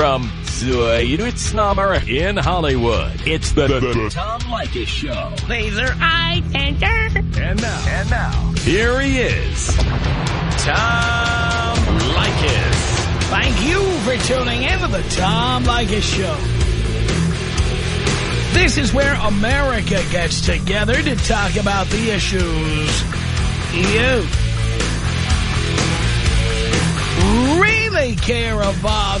From Sweet Snobber in Hollywood, it's the, the, the Tom Leykis Show. Laser eye tender. And now, and now, here he is, Tom Leykis. Thank you for tuning in to the Tom Leykis Show. This is where America gets together to talk about the issues you really care about.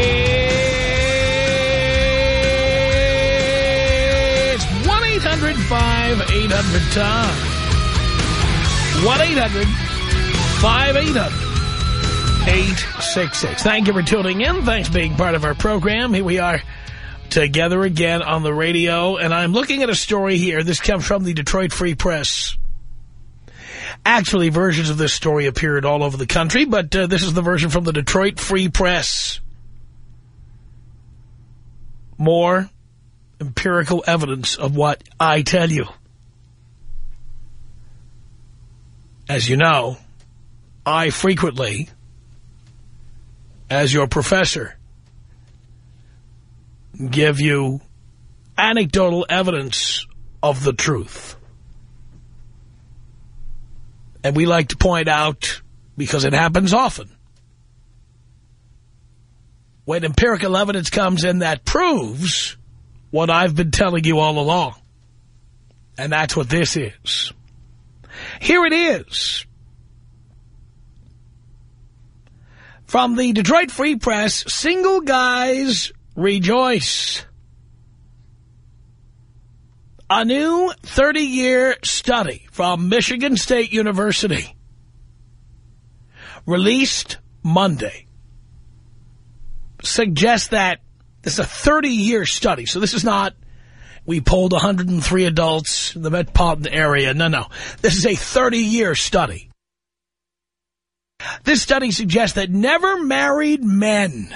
1-800-5800-TOM. 1-800-5800-866. Thank you for tuning in. Thanks for being part of our program. Here we are together again on the radio. And I'm looking at a story here. This comes from the Detroit Free Press. Actually, versions of this story appeared all over the country, but uh, this is the version from the Detroit Free Press. More empirical evidence of what I tell you. As you know, I frequently, as your professor, give you anecdotal evidence of the truth. And we like to point out, because it happens often, when empirical evidence comes in that proves what I've been telling you all along. And that's what this is. Here it is. From the Detroit Free Press, single guys rejoice. A new 30-year study from Michigan State University released Monday suggests that this is a 30-year study. So this is not, we polled 103 adults in the metropolitan area. No, no. This is a 30-year study. This study suggests that never married men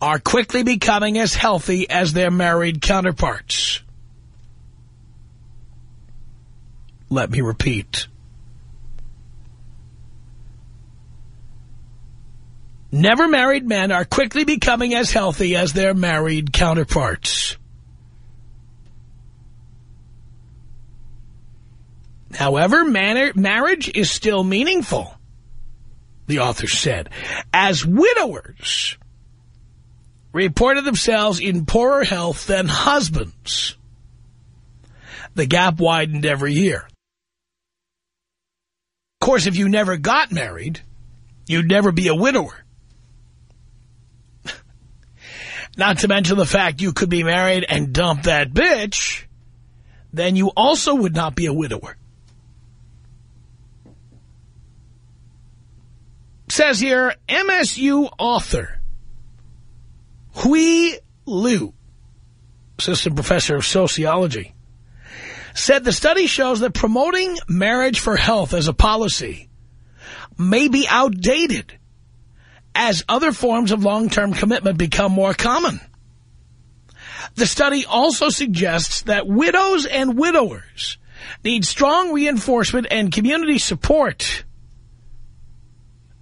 are quickly becoming as healthy as their married counterparts. Let me repeat. Never married men are quickly becoming as healthy as their married counterparts. However, marriage is still meaningful, the author said, as widowers reported themselves in poorer health than husbands. The gap widened every year. Of course, if you never got married, you'd never be a widower. Not to mention the fact you could be married and dump that bitch, then you also would not be a widower. Says here, MSU author Hui Liu, assistant professor of sociology, said the study shows that promoting marriage for health as a policy may be outdated as other forms of long-term commitment become more common. The study also suggests that widows and widowers need strong reinforcement and community support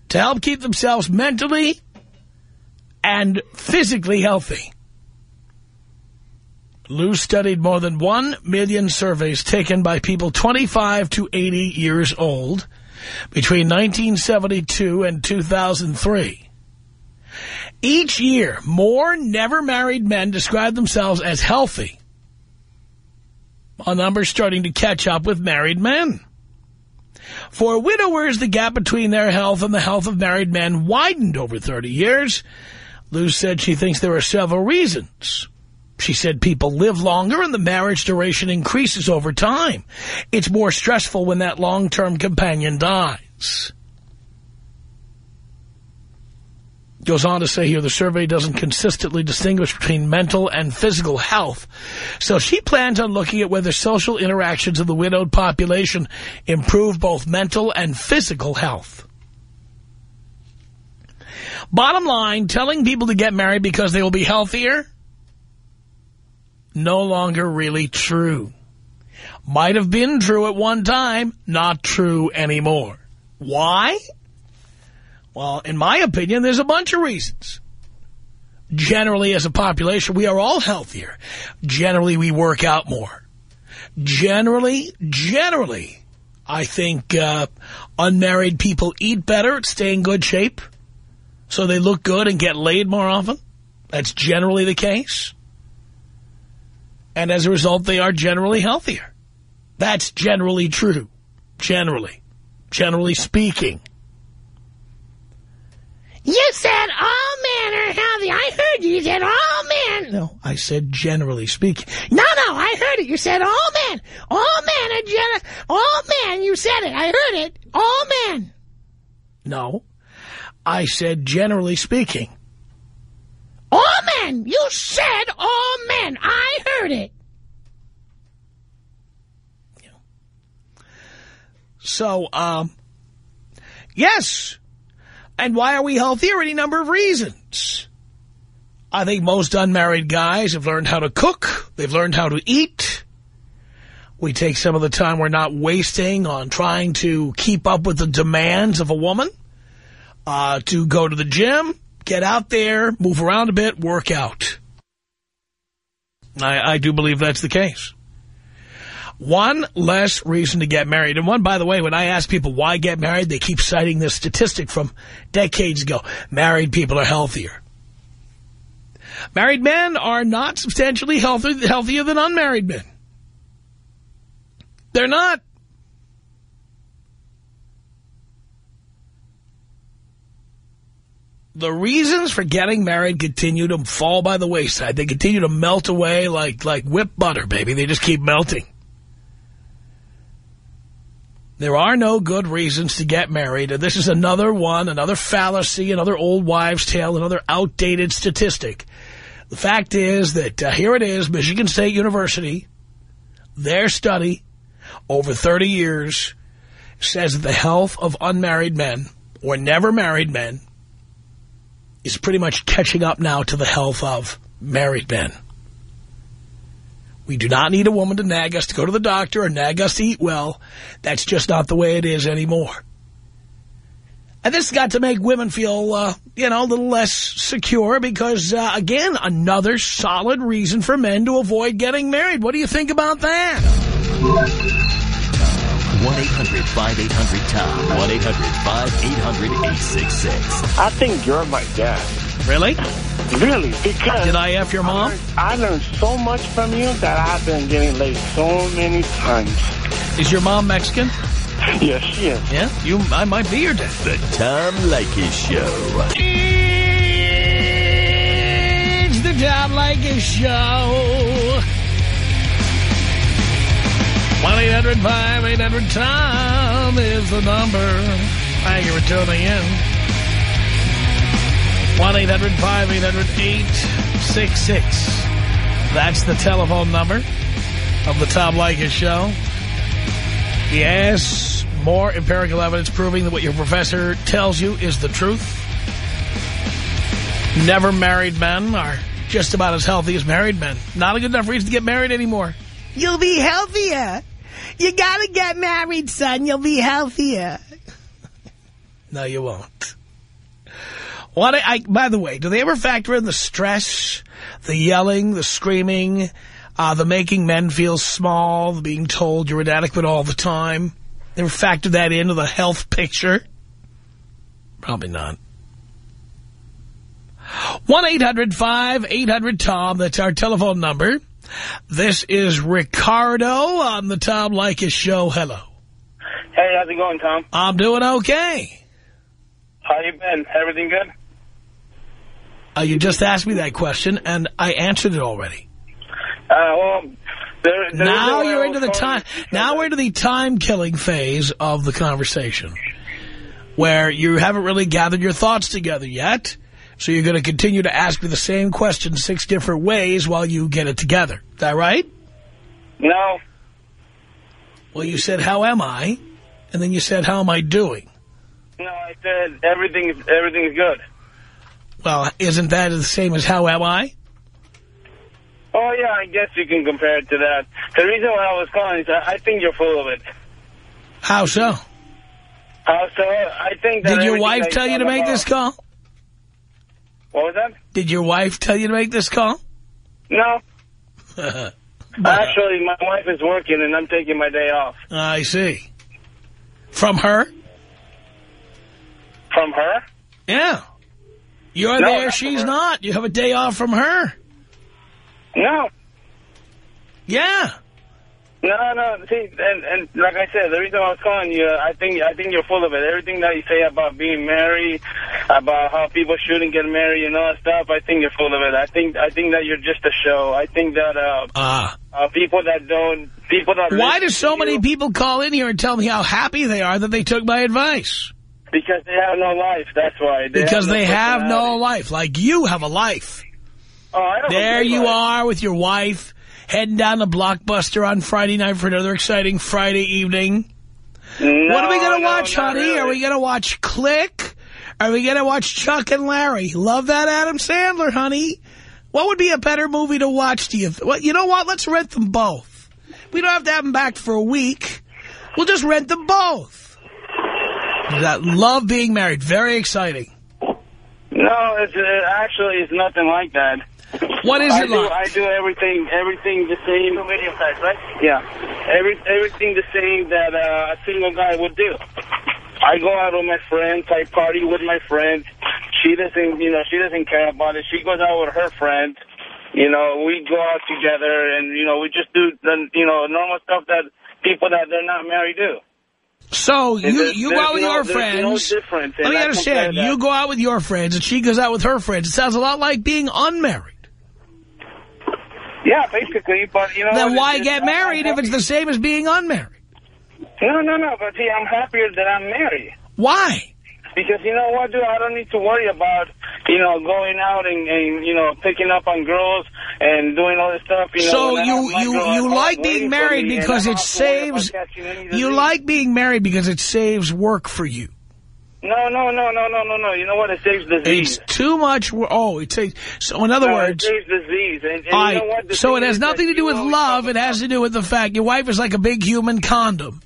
to help keep themselves mentally and physically healthy. Liu studied more than one million surveys taken by people 25 to 80 years old between 1972 and 2003. Each year, more never-married men describe themselves as healthy. A number starting to catch up with married men. For widowers, the gap between their health and the health of married men widened over 30 years. Liu said she thinks there are several reasons. She said people live longer and the marriage duration increases over time. It's more stressful when that long-term companion dies. Goes on to say here, the survey doesn't consistently distinguish between mental and physical health. So she plans on looking at whether social interactions of the widowed population improve both mental and physical health. Bottom line, telling people to get married because they will be healthier, no longer really true. Might have been true at one time, not true anymore. Why? Well, in my opinion, there's a bunch of reasons. Generally, as a population, we are all healthier. Generally, we work out more. Generally, generally, I think uh, unmarried people eat better, stay in good shape, so they look good and get laid more often. That's generally the case. And as a result, they are generally healthier. That's generally true. Generally. Generally speaking. You said all men are healthy. I heard you. You said all men. No, I said generally speaking. No, no, I heard it. You said all men. All men are gen. All men. You said it. I heard it. All men. No, I said generally speaking. All men. You said all men. I heard it. So, um, yes. And why are we healthier? Any number of reasons. I think most unmarried guys have learned how to cook. They've learned how to eat. We take some of the time we're not wasting on trying to keep up with the demands of a woman. Uh, to go to the gym, get out there, move around a bit, work out. I, I do believe that's the case. One less reason to get married. And one, by the way, when I ask people why get married, they keep citing this statistic from decades ago. Married people are healthier. Married men are not substantially healthier, healthier than unmarried men. They're not. The reasons for getting married continue to fall by the wayside. They continue to melt away like, like whipped butter, baby. They just keep melting. There are no good reasons to get married. And this is another one, another fallacy, another old wives' tale, another outdated statistic. The fact is that uh, here it is, Michigan State University, their study over 30 years says that the health of unmarried men or never married men is pretty much catching up now to the health of married men. We do not need a woman to nag us to go to the doctor or nag us to eat well. That's just not the way it is anymore. And this has got to make women feel, uh, you know, a little less secure because, uh, again, another solid reason for men to avoid getting married. What do you think about that? 1-800-5800-TOM. 1-800-5800-866. I think you're my dad. Really? Really, because... Did I F your mom? I learned so much from you that I've been getting laid so many times. Is your mom Mexican? Yes, she is. Yeah? You, I might be your dad. The Tom Leykis Show. It's the Tom Leykis Show. 1-800-5800-TOM is the number. Thank you for tuning in. 1-800-5800-866. That's the telephone number of the Tom Leykis Show. Yes, more empirical evidence proving that what your professor tells you is the truth. Never married men are just about as healthy as married men. Not a good enough reason to get married anymore. You'll be healthier. You gotta get married, son. You'll be healthier. No, you won't. What I, I, by the way, do they ever factor in the stress, the yelling, the screaming, uh, the making men feel small, the being told you're inadequate all the time? They ever factor that into the health picture? Probably not. 1-800-5800-TOM. That's our telephone number. This is Ricardo on the Tom Leykis Show. Hello. Hey, how's it going, Tom? I'm doing okay. How you been? Everything good? Uh, you just asked me that question, and I answered it already. Uh, well, there, there Now you're into the time. Now we're into the time-killing phase of the conversation, where you haven't really gathered your thoughts together yet. So you're going to continue to ask me the same question six different ways while you get it together. Is that right? No. Well, you said, how am I? And then you said, how am I doing? No, I said everything is everything is good. Well, isn't that the same as how am I? Oh, yeah, I guess you can compare it to that. The reason why I was calling is I I think you're full of it. How so? How so I think that Did your wife that tell you to make this call? What was that? Did your wife tell you to make this call? No. Uh, Actually, my wife is working and I'm taking my day off. I see. From her? From her? Yeah. You're No, there, she's not. You have a day off from her. No. Yeah. No, no. See, and and like I said, the reason I was calling you, I think I think you're full of it. Everything that you say about being married, about how people shouldn't get married and all that stuff, I think you're full of it. I think I think that you're just a show. I think that uh, Ah. uh people that don't, people that Why do so many you people call in here and tell me how happy they are that they took my advice? because they have no life. That's why. They Because have no they have no life. Like you have a life. Oh, I don't There you that. are with your wife, heading down to Blockbuster on Friday night for another exciting Friday evening. No, what are we going to no, watch, honey? really. Are we going to watch Click? Are we going to watch Chuck and Larry? Love that Adam Sandler, honey. What would be a better movie to watch, do you? Well, you know what? Let's rent them both. We don't have to have them back for a week. We'll just rent them both. That love being married. Very exciting. No, it's uh, actually it's nothing like that. What is I it do, like? I do everything, everything the same. Medium size, right? Yeah, every everything the same that uh, a single guy would do. I go out with my friends. I party with my friends. She doesn't, you know, she doesn't care about it. She goes out with her friends. You know, we go out together, and you know, we just do the, you know, normal stuff that people that they're not married do. So And you there's- you go out with no- your there's no friends. Let me I understand. You go out with your friends, and she goes out with her friends. It sounds a lot like being unmarried. Yeah, basically, but you know. Then why get married if it's the same as being unmarried? No, no, no. But see, I'm happier that I'm married. Why? Because you know what, dude? I don't need to worry about, you know, going out and, and you know, picking up on girls and doing all this stuff. You know, So you you girl you like being married because it don't have to worry about saves. You like being married because it saves work for you. No, no, no, no, no, no, no. You know what? It saves disease. It's too much. Oh, it saves. So in other No, words, it saves disease. And, and you know what? So it has nothing to do with love. It has to do with the fact your wife is like a big human condom.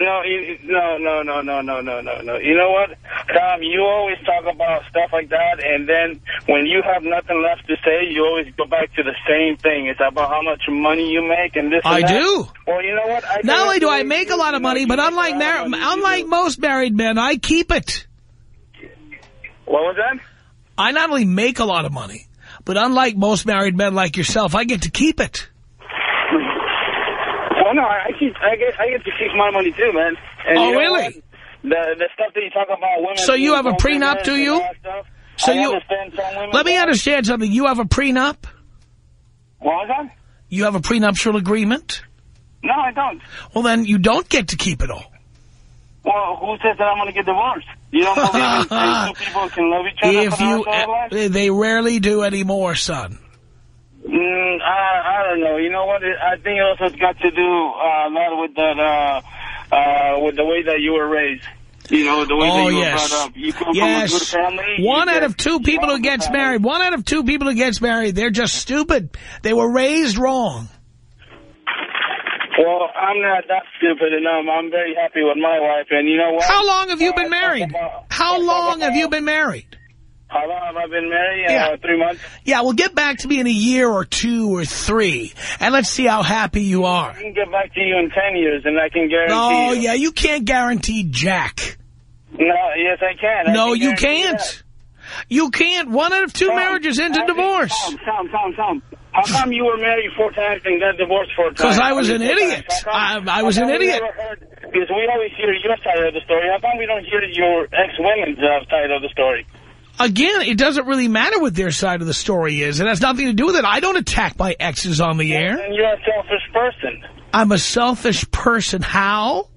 No, no, no, no, no, no, no, no, no. You know what, Tom? You always talk about stuff like that, and then when you have nothing left to say, you always go back to the same thing. It's about how much money you make and this. and I that. do. Well, you know what? I Not only do I make a lot of money, but unlike a lot of mar unlike most married men, I keep it. What was that? I not only make a lot of money, but unlike most married men like yourself, I get to keep it. Well, no, I keep, I get, I get to keep my money too, man. And Oh, you know really? what? The the stuff that you talk about women. So you have a prenup, do you? that So I you- understand some women. Let me understand something. You have a prenup? What was that? You have a prenuptial agreement? No, I don't. Well, then you don't get to keep it all. Well, who says that I'm going to get divorced? You don't believe in, in two people can love each other If you, rest of their lives? eh, they rarely do anymore, son. Mm, I, I don't know. You know what? I think it also has got to do uh, a lot with that, uh, uh, with the way that you were raised. You know, the way Oh, that you yes. were brought up. You come Yes. from a good family. One out of two people who gets family. married, one out of two people who gets married, they're just stupid. They were raised wrong. Well, I'm not that stupid, and I'm, I'm very happy with my wife. And you know what? How long have you been married? How long have you been married? How long have I been married? Yeah. Uh, three months. Yeah, well, get back to me in a year or two or three, and let's see how happy you are. I can get back to you in ten years, and I can guarantee. Oh, you. yeah, you can't guarantee jack. No, yes, I can. I No, can you can't. that. You can't. One out of two Tom, marriages into I- divorce. Tom, Tom, Tom, Tom. How come you were married four times and got divorced four times? Because I was an idiot. times. How come- I- I was an idiot. heard- Because we always hear your side of the story. How come we don't hear your ex-women's uh, side of the story? Again, it doesn't really matter what their side of the story is. It has nothing to do with it. I don't attack my exes on the air. And you're a selfish person. I'm a selfish person. How?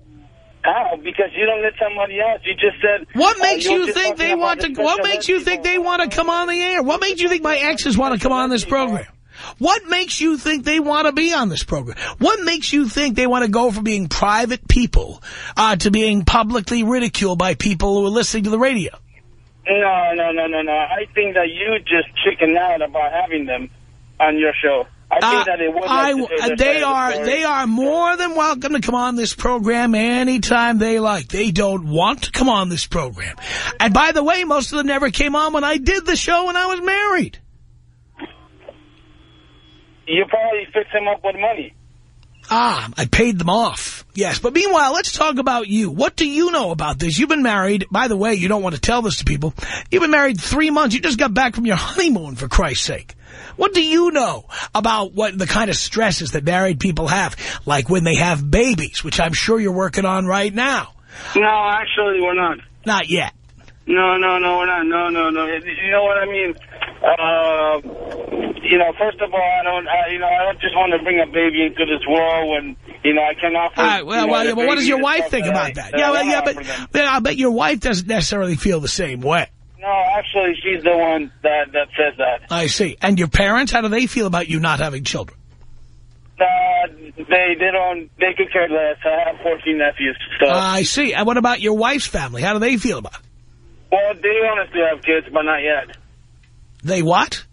How? Because you don't let somebody else. You just said... What uh, makes were you think they want to, what makes you think they want to come on the air? What makes you think my exes want to come on this program? What makes you think they want to be on this program? What makes you think they want to go from being private people uh, to being publicly ridiculed by people who are listening to the radio? No, no, no, no, no. I think that you just chicken out about having them on your show. I think Uh, that they would I, like to say their they of the are—they are more than welcome to come on this program anytime they like. They don't want to come on this program. And by the way, most of them never came on when I did the show when I was married. You probably fixed them up with money. Ah, I paid them off. Yes, but meanwhile, let's talk about you. What do you know about this? You've been married. By the way, you don't want to tell this to people. You've been married three months. You just got back from your honeymoon, for Christ's sake. What do you know about what the kind of stresses that married people have, like when they have babies, which I'm sure you're working on right now? No, actually, we're not. Not yet. No, no, no, we're not. No, no, no. You know what I mean? Uh, you know, first of all, I don't, I, you know, I don't just want to bring a baby into this world when, you know, I can offer. All right, well, you know, well, yeah, but what does your wife think about that? that Yeah, well, yeah, but, offer them. but I bet your wife doesn't necessarily feel the same way. No, actually, she's the one that that says that. I see. And your parents, how do they feel about you not having children? Uh, they they don't they could care less. I have 14 nephews, so I see. And what about your wife's family? How do they feel about it? well, they want us to have kids, but not yet. They what?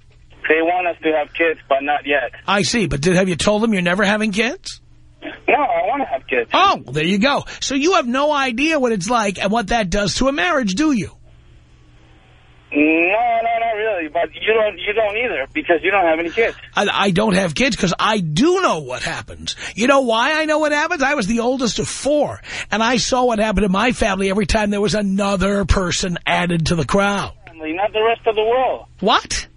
They want us to have kids, but not yet. I see. But did, have you told them you're never having kids? No, I want to have kids. Oh, well, there you go. So you have no idea what it's like and what that does to a marriage, do you? No, no, not really. But you don't you don't either because you don't have any kids. I, I don't have kids because I do know what happens. You know why I know what happens? I was the oldest of four, and I saw what happened in my family every time there was another person added to the crowd. Not the rest of the world. What?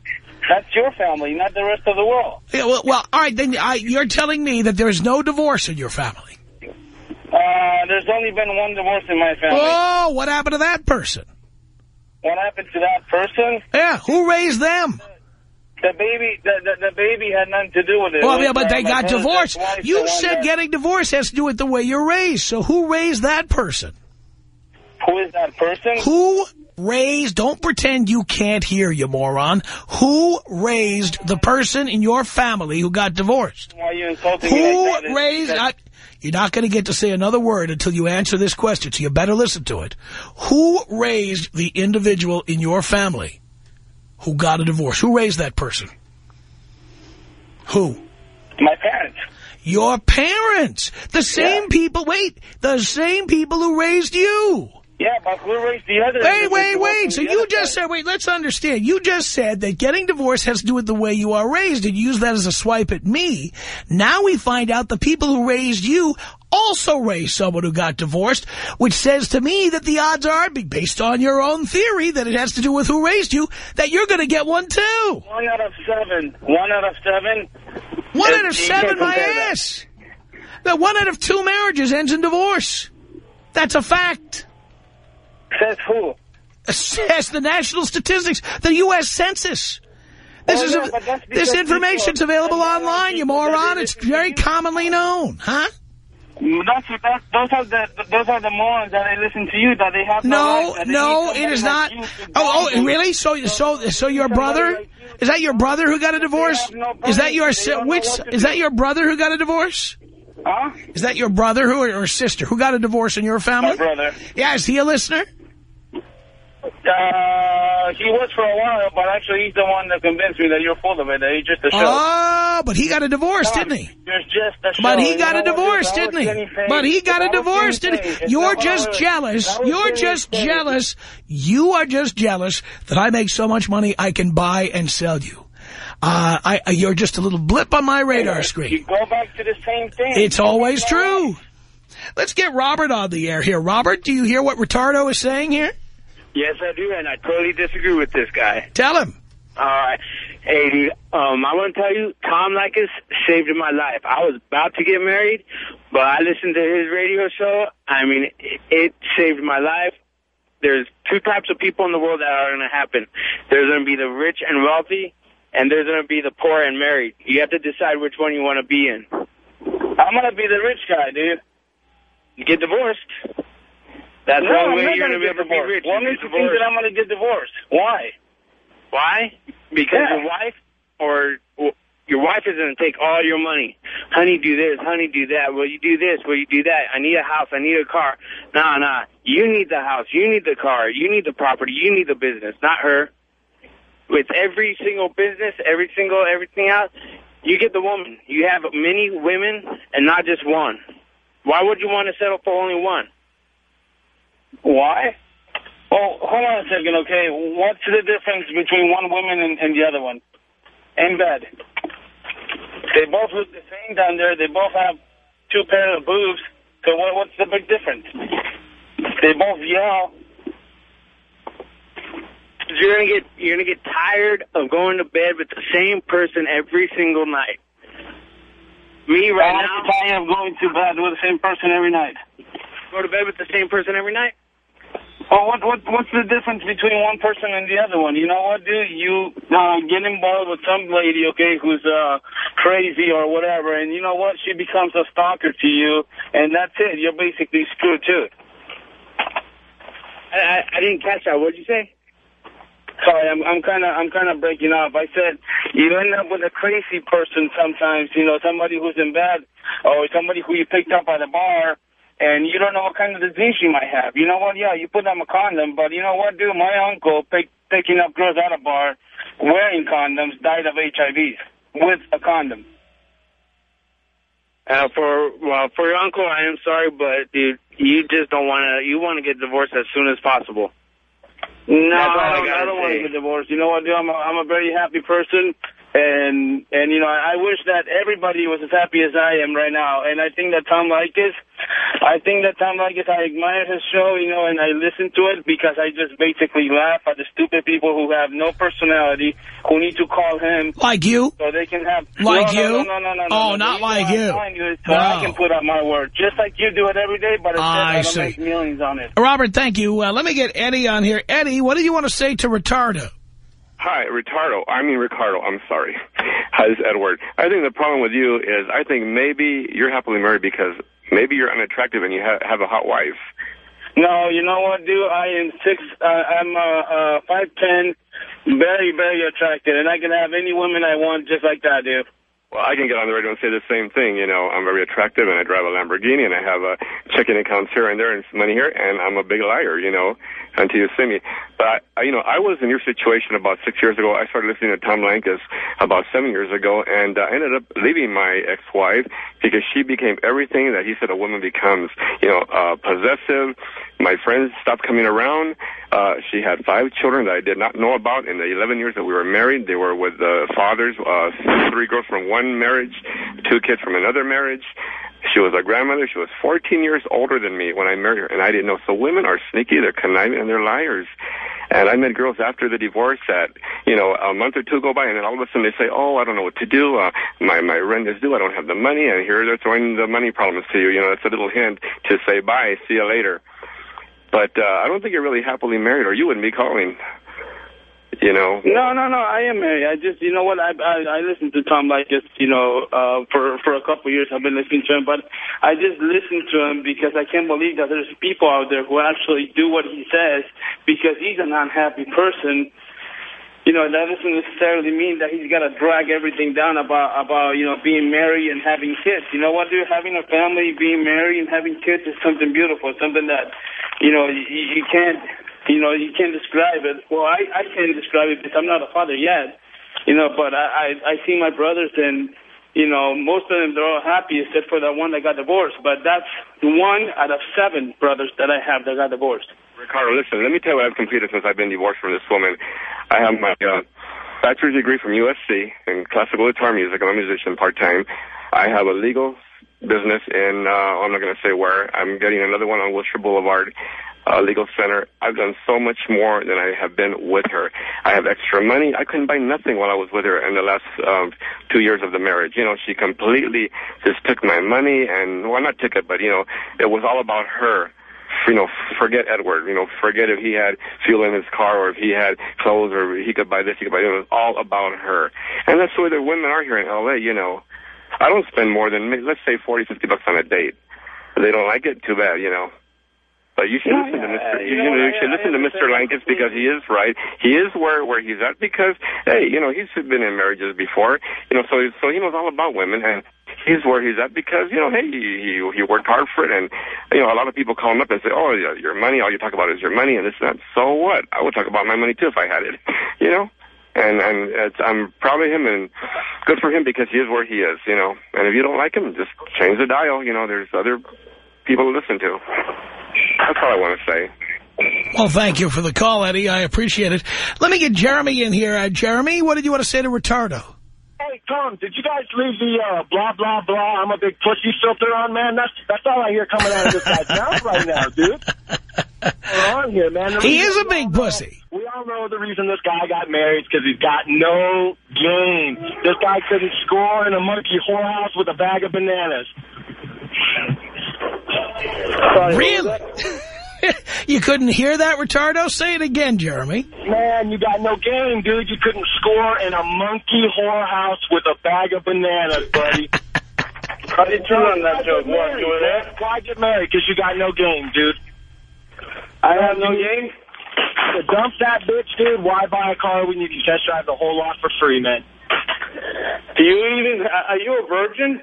That's your family, not the rest of the world. Yeah, well, well, all right, then I, you're telling me that there's no divorce in your family. Uh, there's only been one divorce in my family. Oh, what happened to that person? What happened to that person? Yeah, who raised them? The baby, the, the, the baby had nothing to do with it. Well, It yeah, but they got divorced. You said getting divorced has to do with the way you're raised. So who raised that person? Who is that person? Who raised, don't pretend you can't hear, you moron. Who raised the person in your family who got divorced? Why are you insulting me Who that? raised, I, you're not going to get to say another word until you answer this question, so you better listen to it. Who raised the individual in your family who got a divorce? Who raised that person? Who? My parents. Your parents. The same Yeah. people, wait, the same people who raised you. Yeah, but who raised the other? Wait, wait, wait. So you just side? said, wait, let's understand. You just said that getting divorced has to do with the way you are raised and you use that as a swipe at me. Now we find out the people who raised you also raised someone who got divorced, which says to me that the odds are, based on your own theory, that it has to do with who raised you, that you're going to get one too. One out of seven. One out of seven. One out of seven, my compare that. ass. Now, one out of two marriages ends in divorce. That's a fact. Says who? Says the national statistics, the U.S. Census. This Oh, is yeah, a, this information's available online, you moron. It's very commonly known, huh? That's, that, those are the those are the morons that I listen to you that they have no No, they no, it is like not. Oh, oh, really? So, so, so your brother? Is that your brother who got a divorce? no Is that your brothers. They si- don't know which? Is that your brother who got a divorce? Huh? Is that your brother who or sister who got a divorce in your My family? brother. Yeah, is he a listener? Uh, he was for a while, but actually he's the one that convinced me that you're full of it. That he's just a show. Oh, but he got a divorce, didn't he? There's just a show. But he got a divorce, didn't he? But he got a divorce, didn't he? You're just jealous. if I was You're just jealous. You are just jealous that I make so much money I can buy and sell you. Uh, I, you're just a little blip on my radar screen. You go back to the same thing. It's always true. Let's get Robert on the air here. Robert, do you hear what Retardo is saying here? Yes, I do, and I totally disagree with this guy. Tell him. All right. Hey, dude, um, I want to tell you, Tom Leykis saved my life. I was about to get married, but I listened to his radio show. I mean, it, it saved my life. There's two types of people in the world that are going to happen. There's going to be the rich and wealthy, and there's going to be the poor and married. You have to decide which one you want to be in. I'm gonna be the rich guy, dude. get divorced. That's No, only way you're gonna be get able to be rich. You makes you think that I'm going to get divorced? Why? Why? Because Yeah. your wife or your wife is going to take all your money. Honey, do this. Honey, do that. Will you do this? Will you do that? I need a house. I need a car. Nah, nah. You need the house. You need the car. You need the property. You need the business, not her. With every single business, every single everything else, you get the woman. You have many women and not just one. Why would you want to settle for only one? Why? Well, hold on a second, okay? What's the difference between one woman and, and the other one? In bed. They both look the same down there. They both have two pairs of boobs. So what, what's the big difference? They both yell. You're gonna get you're gonna get tired of going to bed with the same person every single night. Me right now, I'm tired of going to bed with the same person every night. go to bed with the same person every night. Well, what what what's the difference between one person and the other one? You know what, dude? You uh, get involved with some lady, okay, who's uh crazy or whatever, and you know what? She becomes a stalker to you, and that's it. You're basically screwed too. I, I, I didn't catch that. What'd you say? Sorry, I'm I'm kind of I'm kind of breaking up. I said you end up with a crazy person sometimes. You know, somebody who's in bed or somebody who you picked up at a bar, and you don't know what kind of disease she might have. You know what? Yeah, you put on a condom, but you know what, dude? My uncle pick, picking up girls out of bar wearing condoms died of HIV with a condom. Uh, for well, for your uncle, I am sorry, but dude, you just don't want to. You want to get divorced as soon as possible. No, I don't, I don't want to get divorced. You know what, dude? I'm a, I'm a very happy person, and and you know I wish that everybody was as happy as I am right now. And I think that Tom Leykis, I think that Tom Leykis, I admire his show, you know, and I listen to it because I just basically laugh at the stupid people who have no personality who need to call him Like you? so they can have Like no, you? No, no, no, no, Oh, no. not like you. You so I can put out my word, just like you do it every day, but it's I I don't see. make millions on it. Robert, thank you. Uh, let me get Eddie on here. Eddie, what do you want to say to Retardo? Hi, Ricardo. I mean Ricardo. I'm sorry. Hi, this is Edward. I think the problem with you is I think maybe you're happily married because maybe you're unattractive and you ha have a hot wife. No, you know what, dude? I am six. Uh, I'm uh, uh, five ten, very, very attractive, and I can have any woman I want just like that, dude. Well, I can get on the radio and say the same thing. You know, I'm very attractive and I drive a Lamborghini and I have uh, checking accounts here and there and some money here and I'm a big liar, you know, you see me. But, I, you know, I was in your situation about six years ago. I started listening to Tom Lankus about seven years ago and uh, I ended up leaving my ex-wife because she became everything that he said a woman becomes. You know, uh, possessive. My friends stopped coming around. Uh, she had five children that I did not know about in the 11 years that we were married. They were with uh, fathers, uh, three girls from one marriage, two kids from another marriage. She was a grandmother. She was 14 years older than me when I married her, and I didn't know. So women are sneaky, they're conniving, and they're liars. And I met girls after the divorce that, you know, a month or two go by, and then all of a sudden they say, oh, I don't know what to do. Uh, my, my rent is due. I don't have the money. And here they're throwing the money problems to you. You know, it's a little hint to say, bye, see you later. But uh, I don't think you're really happily married, or you wouldn't be calling. You know. No, no, no. I am married. I just, you know what? I I, I listened to Tom Leykis, you know, uh, for for a couple of years. I've been listening to him, but I just listen to him because I can't believe that there's people out there who actually do what he says because he's an unhappy person. You know, that doesn't necessarily mean that he's got to drag everything down about, about, you know, being married and having kids. You know what, dude? Having a family, being married, and having kids is something beautiful, something that, you know, you, you can't, you know, you can't describe it. Well, I, I can't describe it because I'm not a father yet, you know, but I, I, I see my brothers and, you know, most of them, they're all happy except for the one that got divorced. But that's one out of seven brothers that I have that got divorced. Ricardo, listen, let me tell you what I've completed since I've been divorced from this woman. I have my uh, bachelor's degree from USC in classical guitar music. I'm a musician part-time. I have a legal business in, uh, I'm not going to say where. I'm getting another one on Wilshire Boulevard, uh, legal center. I've done so much more than I have been with her. I have extra money. I couldn't buy nothing while I was with her in the last um, two years of the marriage. You know, she completely just took my money and, well, not took it, but, you know, it was all about her you know, forget Edward. You know, forget if he had fuel in his car or if he had clothes or he could buy this, he could buy that. It was all about her. And that's the way the women are here in L.A., you know. I don't spend more than, let's say, forty, fifty bucks on a date. they don't like it, too bad, you know. But you should listen to Mr. You, you know, you should listen to Mr. Lankus because he is right. He is where where he's at because hey, you know, he's been in marriages before, you know, so so he knows all about women and he's where he's at because you know, hey, he he worked hard for it and you know, a lot of people call him up and say, oh, yeah, your money, all you talk about is your money and this and that. So what? I would talk about my money too if I had it, you know. And and it's, I'm proud of him and good for him because he is where he is, you know. And if you don't like him, just change the dial. You know, there's other people to listen to. That's all I want to say. Well, thank you for the call, Eddie. I appreciate it. Let me get Jeremy in here. Uh, Jeremy, what did you want to say to Retardo? Hey, Tom, did you guys leave the uh, blah, blah, blah, I'm a big pussy filter on, man? That's that's all I hear coming out of this guy's mouth right now, dude. We're on here, man. The He is a big all know- pussy. We all know the reason this guy got married is because he's got no game. This guy couldn't score in a monkey whorehouse with a bag of bananas. Sorry, Really? you couldn't hear that, Retardo? Say it again, Jeremy. Man, you got no game, dude. You couldn't score in a monkey whorehouse with a bag of bananas, buddy. How did you on that joke? What, you were there? Why get married? Because you got no game, dude. I have no game? To dump that bitch, dude, why buy a car when you can test drive the whole lot for free, man? Do you even, are you a virgin?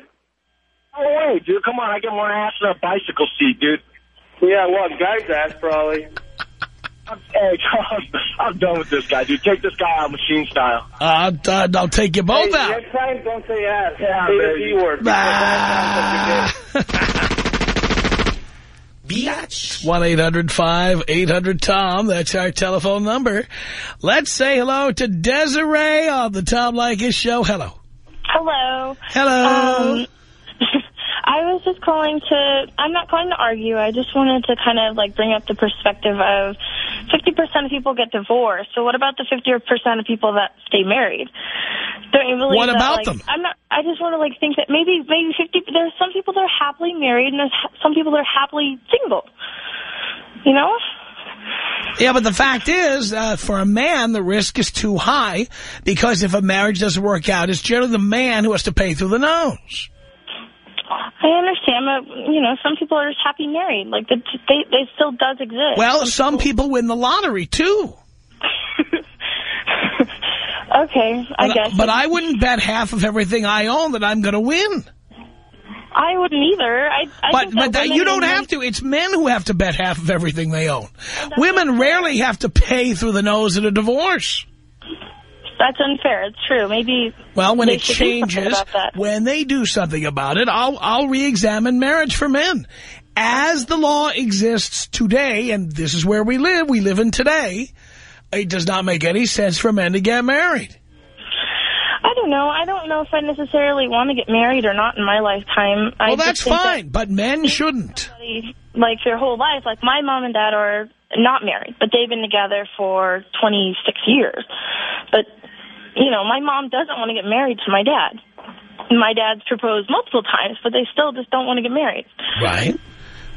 No way, dude. Come on, I get more ass than a bicycle seat, dude. Yeah, well, guy's ass probably. I'm, hey, I'm done with this guy, dude. Take this guy out machine style. Uh, I'll take you both hey, out. Next time, don't say ass. Yeah, say the baby. C word. because that sounds like you did. Biatch. 1-800-5800-TOM. That's our telephone number. Let's say hello to Desiree on the Tom Leykis Show. Hello. Hello. Hello. Um, I was just calling to, I'm not calling to argue. I just wanted to kind of like bring up the perspective of 50% of people get divorced. So what about the 50% of people that stay married? Don't you believe What that, about like, them? I'm not, I just want to like think that maybe, maybe 50, there's some people that are happily married and there's ha- some people that are happily single. You know? Yeah, but the fact is, uh, for a man, the risk is too high because if a marriage doesn't work out, it's generally the man who has to pay through the nose. I understand, but, you know, some people are just happy married. Like, the, they, they still does exist. Well, some people win the lottery, too. okay, I But, guess. but I wouldn't bet half of everything I own that I'm going to win. I wouldn't either. I, I But but that, you don't have to. It's men who have to bet half of everything they own. Women rarely have to pay through the nose in a divorce. That's unfair. It's true. Maybe. Well, when it should do something changes, when they do something about it, I'll I'll re-examine marriage for men. As the law exists today, and this is where we live, we live in today, it does not make any sense for men to get married. I don't know. I don't know if I necessarily want to get married or not in my lifetime. Well, just that's think that fine, but men shouldn't. somebody, Like their whole life. Like my mom and dad are not married, but they've been together for 26 years. But you know, my mom doesn't want to get married to my dad. My dad's proposed multiple times, but they still just don't want to get married. Right.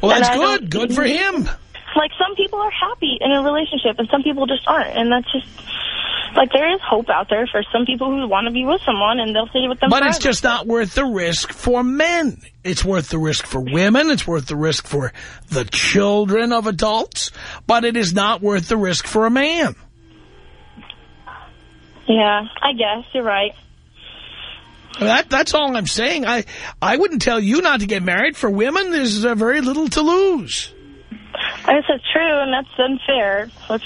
Well, that's good. Good for him. Like some people are happy in a relationship and some people just aren't. And that's just like there is hope out there for some people who want to be with someone and they'll stay with them But it's just not worth the risk for men. It's worth the risk for women. It's worth the risk for the children of adults. But it is not worth the risk for a man. Yeah, I guess you're right. That, that's all I'm saying. I, I wouldn't tell you not to get married. For women, there's uh, very little to lose. I guess it's true, and that's unfair. Which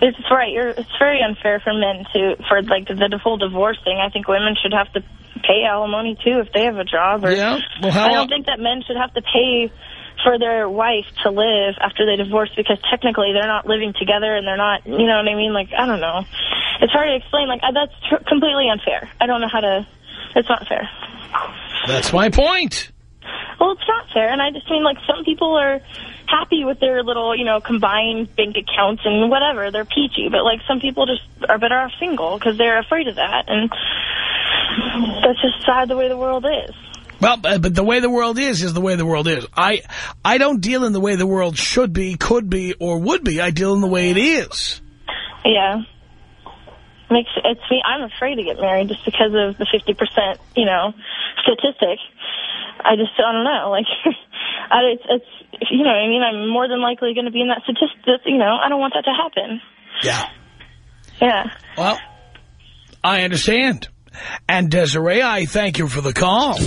it's right. You're, it's very unfair for men to for like the, the whole divorce thing. I think women should have to pay alimony too if they have a job. Or, Yeah, well, how- I don't think that men should have to pay for their wife to live after they divorce because technically they're not living together and they're not. You know what I mean? Like I don't know. It's hard to explain. Like that's tr completely unfair. I don't know how to. It's not fair. That's my point. Well, it's not fair, and I just mean like some people are happy with their little, you know, combined bank accounts and whatever. They're peachy, but like some people just are better off single because they're afraid of that, and that's just sad the way the world is. Well, but the way the world is, is the way the world is. I, I don't deal in the way the world should be, could be, or would be. I deal in the way it is. Yeah. Makes it's me. I'm afraid to get married just because of the 50%, you know, statistic. I just I don't know. Like I, it's, it's, you know, what I mean, I'm more than likely going to be in that statistic. You know, I don't want that to happen. Yeah. Yeah. Well, I understand. And Desiree, I thank you for the call.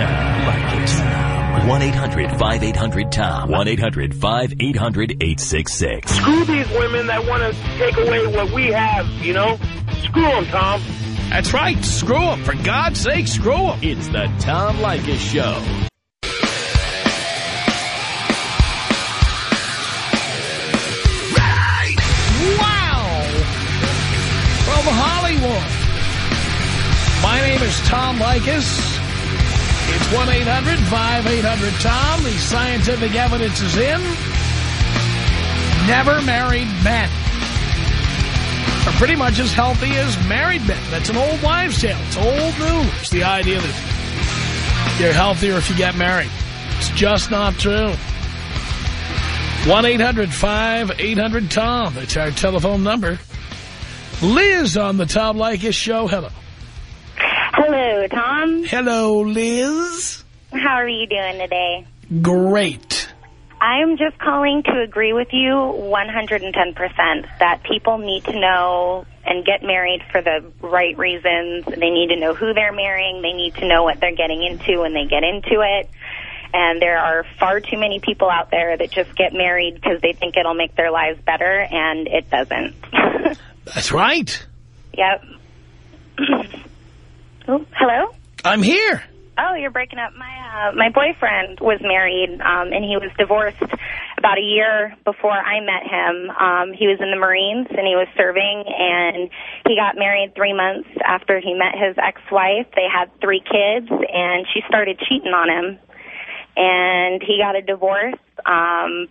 1-800-5800-TOM. 1-800-5800-866. Screw these women that want to take away what we have, you know? Screw them, Tom. That's right. Screw them. For God's sake, screw them. It's the Tom Leykis Show. Wow! From Hollywood. My name is Tom Leykis. It's 1-800-5800-TOM. The scientific evidence is in. Never married men are pretty much as healthy as married men. That's an old wives' tale. It's old news. The idea that you're healthier if you get married. It's just not true. 1-800-5800-TOM. That's our telephone number. Liz on the Tom Leykis show. Hello. Hello, Tom. Hello, Liz. How are you doing today? Great. I'm just calling to agree with you 110% that people need to know and get married for the right reasons. They need to know who they're marrying. They need to know what they're getting into when they get into it. And there are far too many people out there that just get married because they think it'll make their lives better, and it doesn't. That's right. yep. oh, hello? I'm here. Oh, you're breaking up. My uh, my boyfriend was married, um, and he was divorced about a year before I met him. Um, he was in the Marines, and he was serving, and he got married three months after he met his ex-wife. They had three kids, and she started cheating on him, and he got a divorce. Um,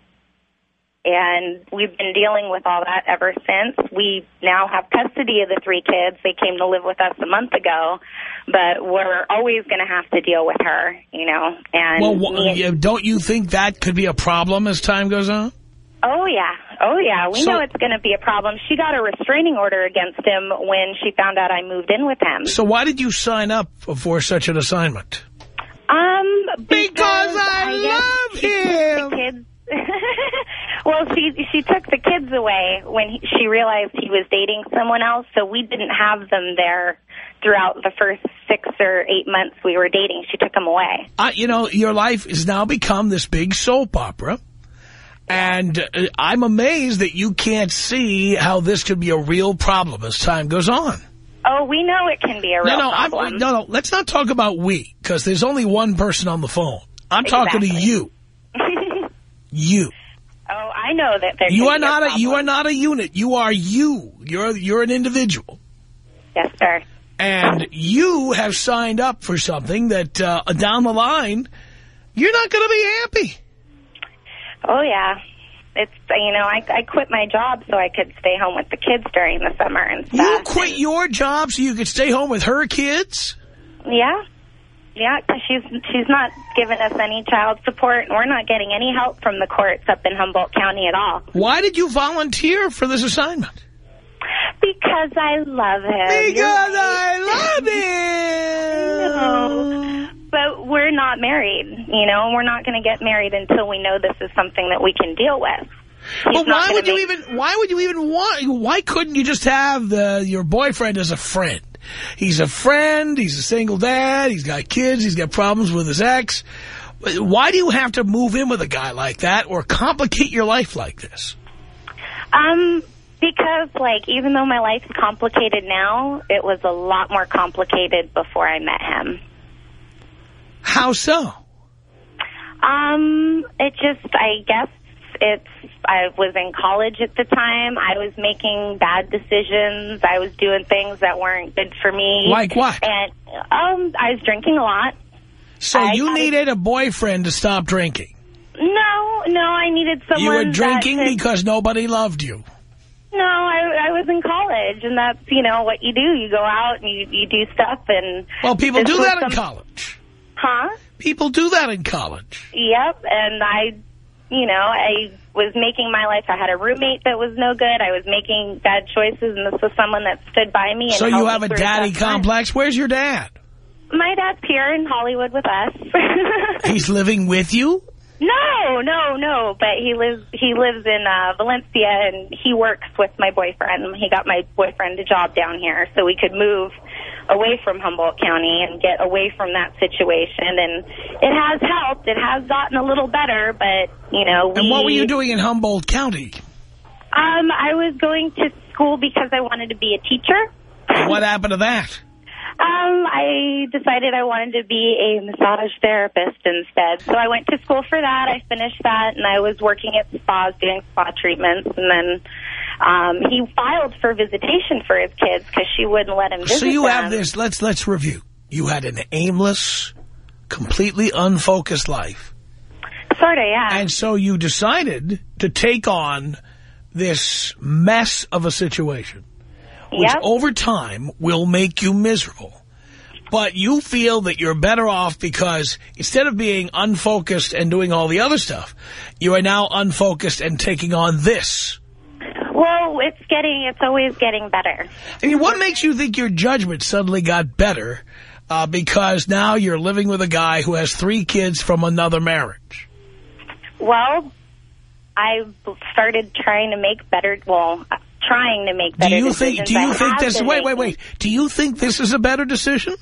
and we've been dealing with all that ever since. We now have custody of the three kids. They came to live with us a month ago, but we're always going to have to deal with her, you know. And Well, and- don't you think that could be a problem as time goes on? Oh, yeah. Oh, yeah. We So- know it's going to be a problem. She got a restraining order against him when she found out I moved in with him. So why did you sign up for such an assignment? Um, Because I guess love him. Well, she she took the kids away when he, she realized he was dating someone else, so we didn't have them there throughout the first six or eight months we were dating. She took them away. Uh, you know, your life has now become this big soap opera. And uh, I'm amazed that you can't see how this could be a real problem as time goes on. Oh, we know it can be a real no, no, I'm, problem. no, no. Let's not talk about we, because there's only one person on the phone. I'm talking to Exactly. you. You. I know that there. You are not a you are not a unit. You are you. You're you're an individual. Yes, sir. And you have signed up for something that uh, down the line you're not going to be happy. Oh yeah. It's you know I I quit my job so I could stay home with the kids during the summer and stuff. You quit your job so you could stay home with her kids? Yeah. Yeah, 'cause she's she's not giving us any child support, and we're not getting any help from the courts up in Humboldt County at all. Why did you volunteer for this assignment? Because I love him. Because I love him. But we're not married, you know, and we're not going to get married until we know this is something that we can deal with. He's Well, why would you even? Why would you even want? Why couldn't you just have the your boyfriend as a friend? He's a friend. He's a single dad. He's got kids. He's got problems with his ex. Why do you have to move in with a guy like that or complicate your life like this? Um, because, like, even though my life's complicated now, it was a lot more complicated before I met him. How so? Um, it just, I guess it's, I was in college at the time. I was making bad decisions. I was doing things that weren't good for me. Like what? And, um, I was drinking a lot. So I- you needed a boyfriend to stop drinking. No, no, I needed someone You were drinking could- because nobody loved you. No, I, I was in college, and that's, you know, what you do. You go out and you, you do stuff, and... Well, people do that in college. Huh? People do that in college. Yep, and I, you know, I was making my life. I had a roommate that was no good. I was making bad choices, and this was someone that stood by me. And So you have a daddy complex. Where's your dad? my dad's here in Hollywood with us. He's living with you? no, no, no. But he lives he lives in uh, Valencia, and he works with my boyfriend. He got my boyfriend a job down here, so we could move away from Humboldt County and get away from that situation. And it has helped. It has gotten a little better, but you know. We, And what were you doing in Humboldt County? Um, I was going to school because I wanted to be a teacher. And what happened to that? Um, I decided I wanted to be a massage therapist instead. So I went to school for that. I finished that, and I was working at spas doing spa treatments. And then um, he filed for visitation for his kids because she wouldn't let him visit So you them. have this, let's, let's review. You had an aimless, completely unfocused life. Sort of, yeah. And so you decided to take on this mess of a situation, which Yep. over time will make you miserable. But you feel that you're better off because instead of being unfocused and doing all the other stuff, you are now unfocused and taking on this. Well, it's getting, it's always getting better. I mean, what makes you think your judgment suddenly got better uh, because now you're living with a guy who has three kids from another marriage? Well, I started trying to make better, well, trying to make better Do you think? Do you I think this? Wait, wait, wait. Do you think this is a better decision?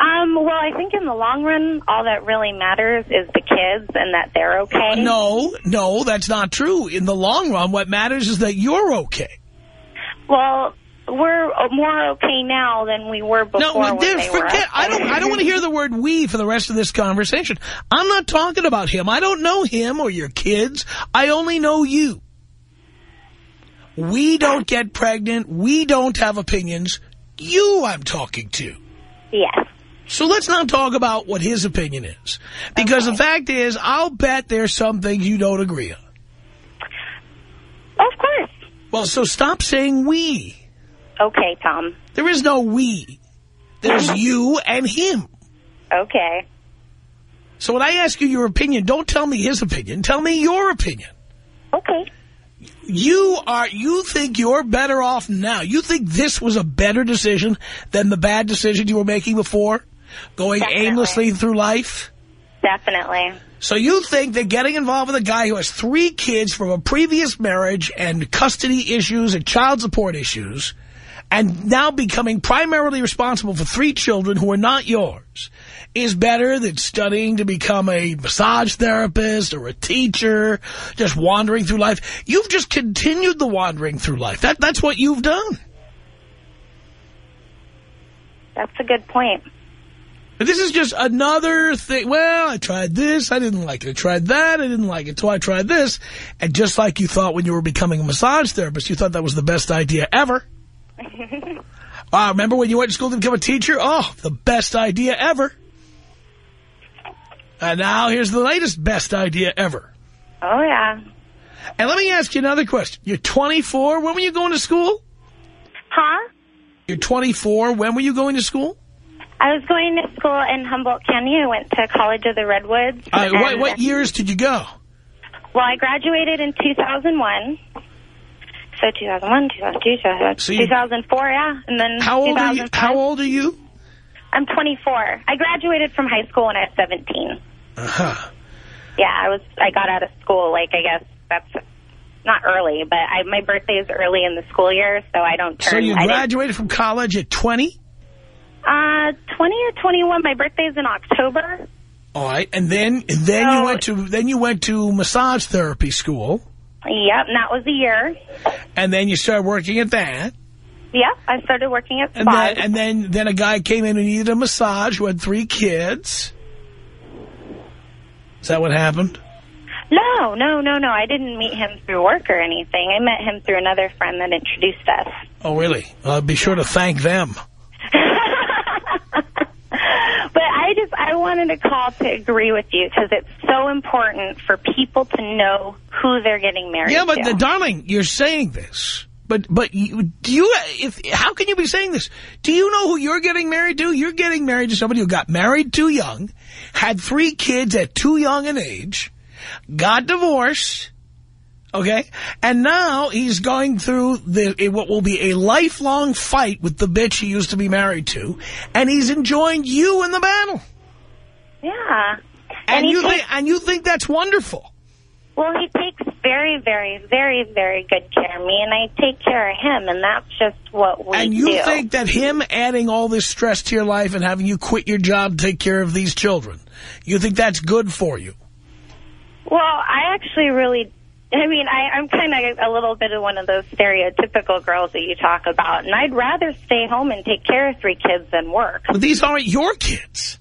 Um, well, I think in the long run, all that really matters is the kids and that they're okay. No, no, that's not true. In the long run, what matters is that you're okay. Well, we're more okay now than we were before No, when there- they were. forget. I don't. I don't want to hear the word "we" for the rest of this conversation. I'm not talking about him. I don't know him or your kids. I only know you. We don't get pregnant. We don't have opinions. You, I'm talking to. Yes. So let's not talk about what his opinion is. Because the fact is, I'll bet there's some things you don't agree on. Of course. Well, so stop saying we. Okay, Tom. There is no we. There's you and him. Okay. So when I ask you your opinion, don't tell me his opinion. Tell me your opinion. Okay. You are, you think you're better off now. You think this was a better decision than the bad decision you were making before? Going Definitely. aimlessly through life? Definitely. So you think that getting involved with a guy who has three kids from a previous marriage and custody issues and child support issues and now becoming primarily responsible for three children who are not yours is better than studying to become a massage therapist or a teacher, just wandering through life. You've just continued the wandering through life. That That's what you've done. That's a good point. But this is just another thing. Well, I tried this. I didn't like it. I tried that. I didn't like it. So I tried this. And just like you thought when you were becoming a massage therapist, you thought that was the best idea ever. uh, remember when you went to school to become a teacher? Oh, the best idea ever. And now here's the latest best idea ever. Oh, yeah. And let me ask you another question. You're 24. When were you going to school? Huh? You're 24. When were you going to school? I was going to school in Humboldt County. I went to College of the Redwoods. Uh, what, what years did you go? Well, I graduated in 2001. So 2001, 2002, 2000, So you- 2004, yeah. And then How old are you? How old are you? I'm 24. I graduated from high school when I was 17. Uh-huh. Yeah, I was. I got out of school, like, I guess that's not early, but I, my birthday is early in the school year, so I don't turn... So you graduated from college at 20? Uh, 20 or 21. My birthday's in October. All right, and then and then you went to then you went to massage therapy school, Yep, and that was a year. and then you started working at that, Yep, I started working at and then and then then a guy came in who needed a massage who had three kids. Is that what happened? No, no, no, no. I didn't meet him through work or anything. I met him through another friend that introduced us. Oh, really? Uh, be sure to thank them. But I just, I wanted to call to agree with you because it's so important for people to know who they're getting married to. Yeah, but to. the, darling, you're saying this. But but you, do you? If how can you be saying this? Do you know who you're getting married to? You're getting married to somebody who got married too young, had three kids at too young an age, got divorced, Okay? And now he's going through the what will be a lifelong fight with the bitch he used to be married to, and he's enjoying you in the battle. Yeah. And, he you think and you think that's wonderful. Well, he takes very, very, very, very good care of me, and I take care of him, and that's just what we and you do. think that him adding all this stress to your life and having you quit your job to take care of these children, you think that's good for you? Well, I actually really, I mean, I, I'm kind of a little bit of one of those stereotypical girls that you talk about, and I'd rather stay home and take care of three kids than work. But these aren't your kids.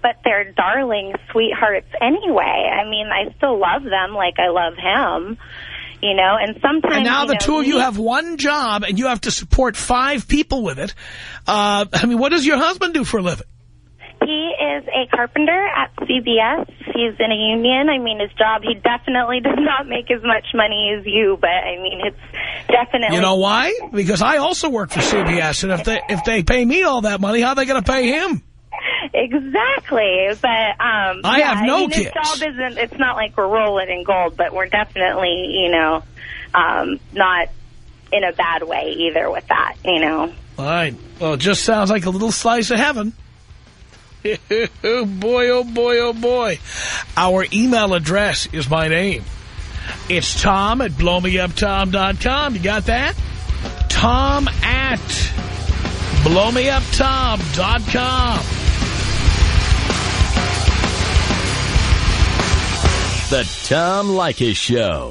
But they're darling sweethearts anyway. I mean, I still love them like I love him, you know, and sometimes... And now the know, two of you have one job and you have to support five people with it. Uh, I mean, what does your husband do for a living? He is a carpenter at CBS. He's in a union. I mean, his job, he definitely does not make as much money as you, but I mean, it's definitely... You know why? Because I also work for CBS, and if they if they pay me all that money, how are they going to pay him? Exactly, but um, I yeah, have no I mean, kids. His job isn't. It's not like we're rolling in gold, but we're definitely, you know, um, not in a bad way either with that. You know. All right. Well, it just sounds like a little slice of heaven. Oh, boy, oh, boy, oh, boy. Our email address is my name. It's Tom at blowmeuptom.com. You got that? Tom at blowmeuptom.com. The Tom Leykis Show.